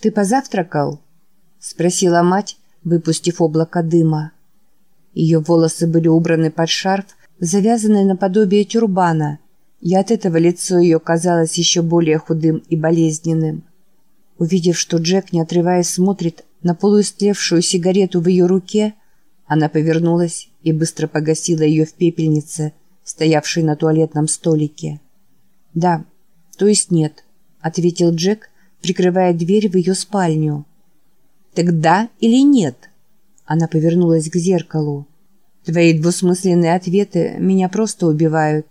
ты позавтракал?» — спросила мать, выпустив облако дыма. Ее волосы были убраны под шарф, завязанный наподобие тюрбана, и от этого лицо ее казалось еще более худым и болезненным. Увидев, что Джек, не отрываясь, смотрит на полуистлевшую сигарету в ее руке, она повернулась и быстро погасила ее в пепельнице, стоявшей на туалетном столике. «Да, то есть нет», — ответил Джек, прикрывая дверь в ее спальню. «Так да или нет?» Она повернулась к зеркалу. «Твои двусмысленные ответы меня просто убивают».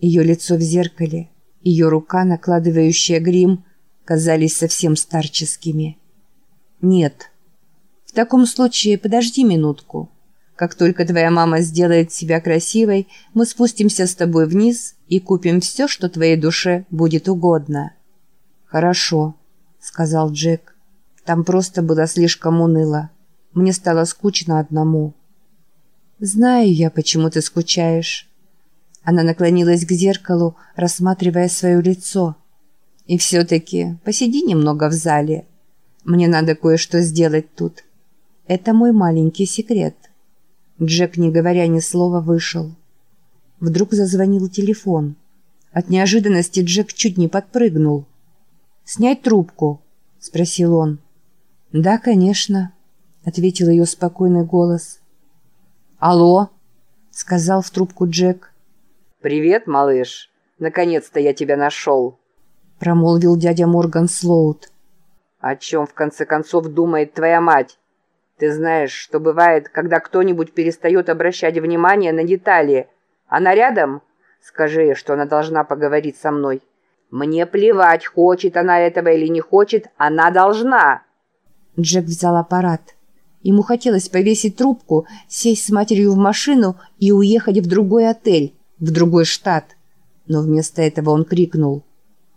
Ее лицо в зеркале, ее рука, накладывающая грим, казались совсем старческими. «Нет». «В таком случае подожди минутку. Как только твоя мама сделает себя красивой, мы спустимся с тобой вниз и купим все, что твоей душе будет угодно». «Хорошо», — сказал Джек. «Там просто было слишком уныло. Мне стало скучно одному». «Знаю я, почему ты скучаешь». Она наклонилась к зеркалу, рассматривая свое лицо. «И все-таки посиди немного в зале. Мне надо кое-что сделать тут. Это мой маленький секрет». Джек, не говоря ни слова, вышел. Вдруг зазвонил телефон. От неожиданности Джек чуть не подпрыгнул. «Снять трубку?» — спросил он. «Да, конечно», — ответил ее спокойный голос. «Алло», — сказал в трубку Джек. «Привет, малыш. Наконец-то я тебя нашел», — промолвил дядя Морган Слоут. «О чем, в конце концов, думает твоя мать? Ты знаешь, что бывает, когда кто-нибудь перестает обращать внимание на детали. Она рядом? Скажи, что она должна поговорить со мной». Мне плевать, хочет она этого или не хочет, она должна. Джек взял аппарат. Ему хотелось повесить трубку, сесть с матерью в машину и уехать в другой отель, в другой штат. Но вместо этого он крикнул.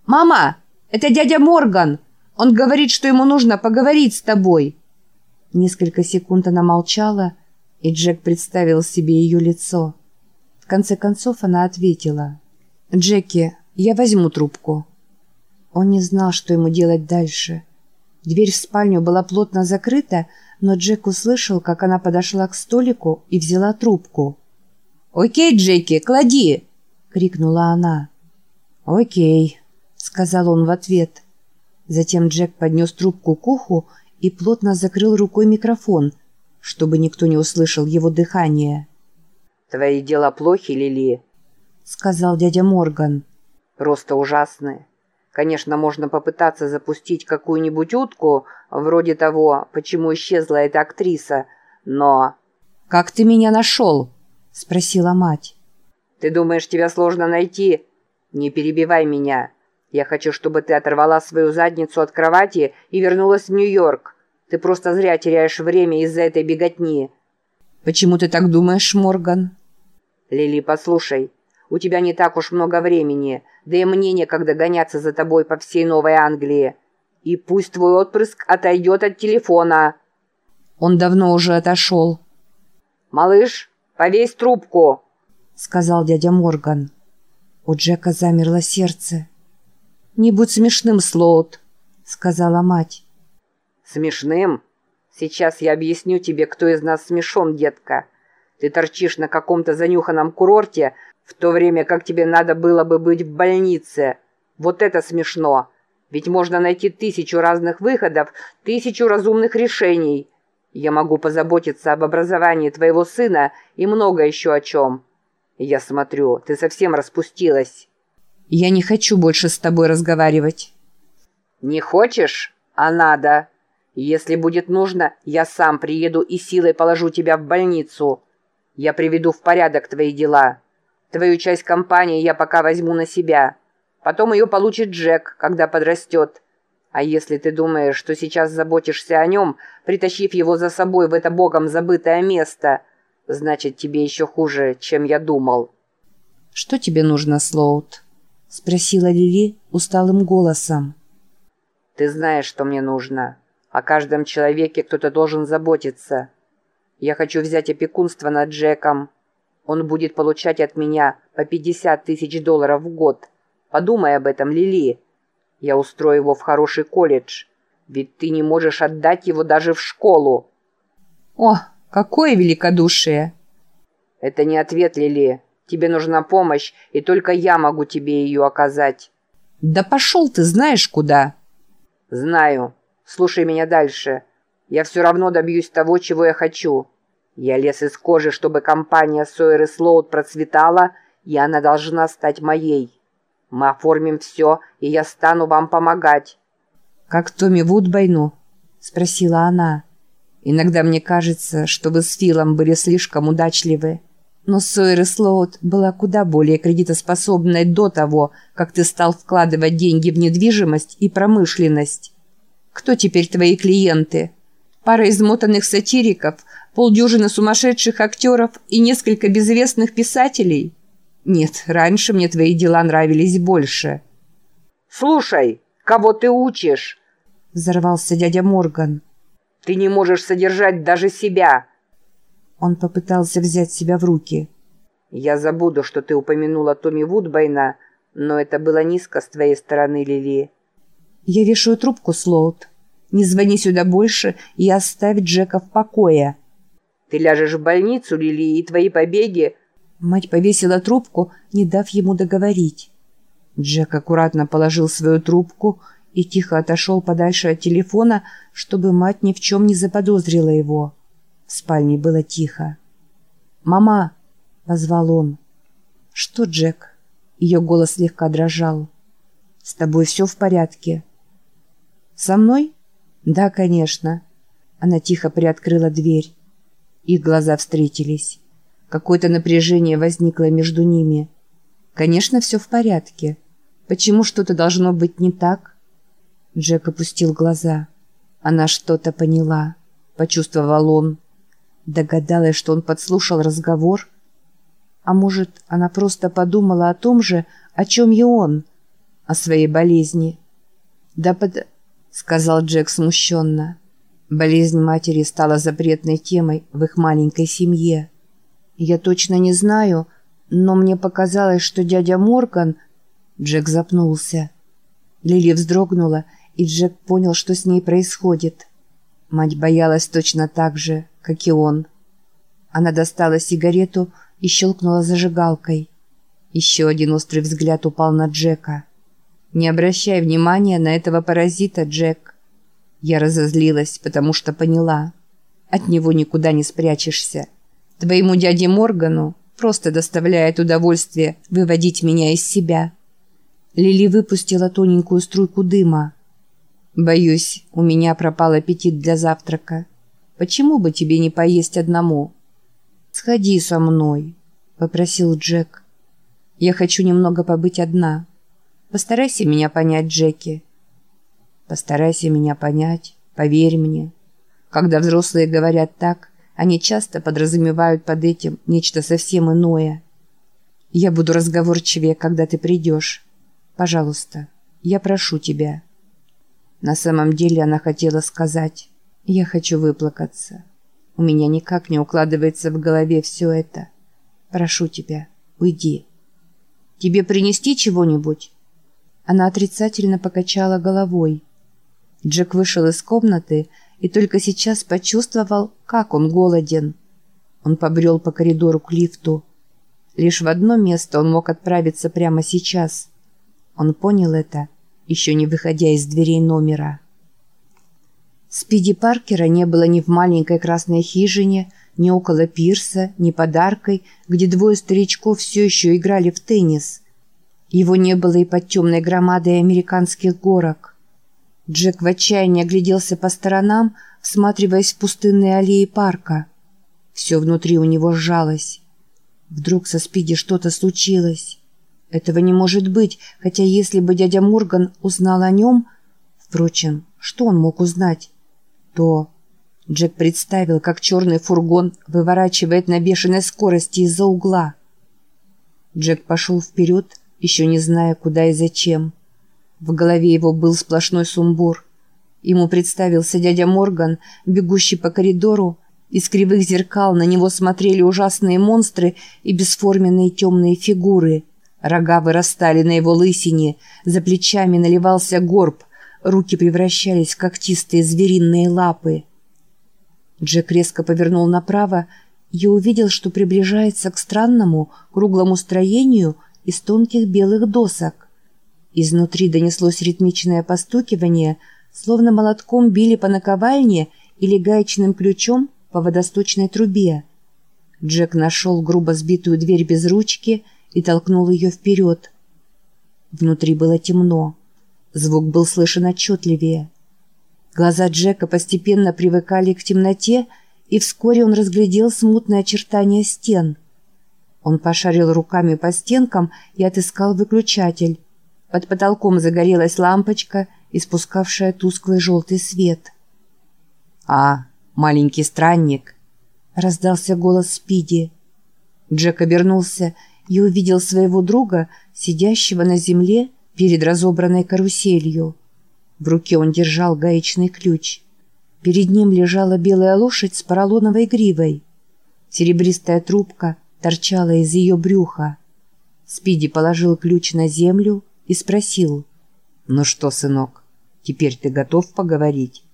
«Мама, это дядя Морган! Он говорит, что ему нужно поговорить с тобой!» Несколько секунд она молчала, и Джек представил себе ее лицо. В конце концов она ответила. «Джеки, я возьму трубку». Он не знал, что ему делать дальше. Дверь в спальню была плотно закрыта, но Джек услышал, как она подошла к столику и взяла трубку. «Окей, Джеки, клади!» — крикнула она. «Окей», — сказал он в ответ. Затем Джек поднес трубку к уху и плотно закрыл рукой микрофон, чтобы никто не услышал его дыхание. «Твои дела плохи, Лили?» — сказал дядя Морган просто ужасные. Конечно, можно попытаться запустить какую-нибудь утку, вроде того, почему исчезла эта актриса, но... «Как ты меня нашел?» — спросила мать. «Ты думаешь, тебя сложно найти? Не перебивай меня. Я хочу, чтобы ты оторвала свою задницу от кровати и вернулась в Нью-Йорк. Ты просто зря теряешь время из-за этой беготни». «Почему ты так думаешь, Морган?» «Лили, послушай, у тебя не так уж много времени, да и мне некогда гоняться за тобой по всей Новой Англии. И пусть твой отпрыск отойдет от телефона». Он давно уже отошел. «Малыш, повесь трубку», — сказал дядя Морган. У Джека замерло сердце. «Не будь смешным, Слоут», — сказала мать. «Смешным? Сейчас я объясню тебе, кто из нас смешон, детка. Ты торчишь на каком-то занюханном курорте, в то время как тебе надо было бы быть в больнице. Вот это смешно. Ведь можно найти тысячу разных выходов, тысячу разумных решений. Я могу позаботиться об образовании твоего сына и много еще о чем. Я смотрю, ты совсем распустилась. Я не хочу больше с тобой разговаривать. Не хочешь? А надо. Если будет нужно, я сам приеду и силой положу тебя в больницу. Я приведу в порядок твои дела. Твою часть компании я пока возьму на себя. Потом ее получит Джек, когда подрастет. А если ты думаешь, что сейчас заботишься о нем, притащив его за собой в это богом забытое место, значит, тебе еще хуже, чем я думал». «Что тебе нужно, Слоут?» — спросила Лили усталым голосом. «Ты знаешь, что мне нужно. О каждом человеке кто-то должен заботиться. Я хочу взять опекунство над Джеком, он будет получать от меня по 50 тысяч долларов в год. Подумай об этом, Лили. Я устрою его в хороший колледж. Ведь ты не можешь отдать его даже в школу. О, какое великодушие! Это не ответ, Лили. Тебе нужна помощь, и только я могу тебе ее оказать. Да пошел ты знаешь куда. Знаю. Слушай меня дальше. Я все равно добьюсь того, чего я хочу. Я лез из кожи, чтобы компания Сойер и Слоуд процветала, и она должна стать моей. Мы оформим все, и я стану вам помогать. «Как Томми Вудбайну?» — спросила она. «Иногда мне кажется, что вы с Филом были слишком удачливы. Но Сойер Слоуд была куда более кредитоспособной до того, как ты стал вкладывать деньги в недвижимость и промышленность. Кто теперь твои клиенты? Пара измотанных сатириков, полдюжины сумасшедших актеров и несколько безвестных писателей? Нет, раньше мне твои дела нравились больше». «Слушай!» Кого ты учишь?» Взорвался дядя Морган. «Ты не можешь содержать даже себя!» Он попытался взять себя в руки. «Я забуду, что ты упомянула Томми Вудбайна, но это было низко с твоей стороны, Лили». «Я вешаю трубку, Слоут. Не звони сюда больше и оставь Джека в покое». «Ты ляжешь в больницу, Лили, и твои побеги...» Мать повесила трубку, не дав ему договорить. Джек аккуратно положил свою трубку и тихо отошел подальше от телефона, чтобы мать ни в чем не заподозрила его. В спальне было тихо. «Мама!» — позвал он. «Что, Джек?» Ее голос слегка дрожал. «С тобой все в порядке?» «Со мной?» «Да, конечно». Она тихо приоткрыла дверь. Их глаза встретились. Какое-то напряжение возникло между ними. «Конечно, все в порядке». Почему что-то должно быть не так? Джек опустил глаза. Она что-то поняла, почувствовал он. Догадалась, что он подслушал разговор. А может, она просто подумала о том же, о чем и он, о своей болезни. «Да под...» — сказал Джек смущенно. Болезнь матери стала запретной темой в их маленькой семье. Я точно не знаю, но мне показалось, что дядя Морган Джек запнулся. Лили вздрогнула, и Джек понял, что с ней происходит. Мать боялась точно так же, как и он. Она достала сигарету и щелкнула зажигалкой. Еще один острый взгляд упал на Джека. «Не обращай внимания на этого паразита, Джек». Я разозлилась, потому что поняла. От него никуда не спрячешься. Твоему дяде Моргану просто доставляет удовольствие выводить меня из себя. Лили выпустила тоненькую струйку дыма. «Боюсь, у меня пропал аппетит для завтрака. Почему бы тебе не поесть одному?» «Сходи со мной», — попросил Джек. «Я хочу немного побыть одна. Постарайся меня понять, Джеки». «Постарайся меня понять, поверь мне. Когда взрослые говорят так, они часто подразумевают под этим нечто совсем иное. Я буду разговорчивее, когда ты придешь». Пожалуйста, я прошу тебя». На самом деле она хотела сказать «Я хочу выплакаться». У меня никак не укладывается в голове все это. Прошу тебя, уйди. Тебе принести чего-нибудь?» Она отрицательно покачала головой. Джек вышел из комнаты и только сейчас почувствовал, как он голоден. Он побрел по коридору к лифту. Лишь в одно место он мог отправиться прямо сейчас – он понял это, еще не выходя из дверей номера. Спиди Паркера не было ни в маленькой красной хижине, ни около пирса, ни подаркой, где двое старичков все еще играли в теннис. Его не было и под темной громадой американских горок. Джек в отчаянии огляделся по сторонам, всматриваясь в пустынные аллеи парка. Все внутри у него сжалось. Вдруг со Спиди что-то случилось. Этого не может быть, хотя если бы дядя Морган узнал о нем... Впрочем, что он мог узнать? То... Джек представил, как черный фургон выворачивает на бешеной скорости из-за угла. Джек пошел вперед, еще не зная, куда и зачем. В голове его был сплошной сумбур. Ему представился дядя Морган, бегущий по коридору, из кривых зеркал на него смотрели ужасные монстры и бесформенные темные фигуры — Рога вырастали на его лысине, за плечами наливался горб, руки превращались в когтистые звериные лапы. Джек резко повернул направо и увидел, что приближается к странному круглому строению из тонких белых досок. Изнутри донеслось ритмичное постукивание, словно молотком били по наковальне или гаечным ключом по водосточной трубе. Джек нашел грубо сбитую дверь без ручки и толкнул ее вперед. Внутри было темно. Звук был слышен отчетливее. Глаза Джека постепенно привыкали к темноте, и вскоре он разглядел смутные очертания стен. Он пошарил руками по стенкам и отыскал выключатель. Под потолком загорелась лампочка, испускавшая тусклый желтый свет. «А, маленький странник!» — раздался голос Спиди. Джек обернулся и увидел своего друга, сидящего на земле перед разобранной каруселью. В руке он держал гаечный ключ. Перед ним лежала белая лошадь с поролоновой гривой. Серебристая трубка торчала из ее брюха. Спиди положил ключ на землю и спросил. «Ну что, сынок, теперь ты готов поговорить?»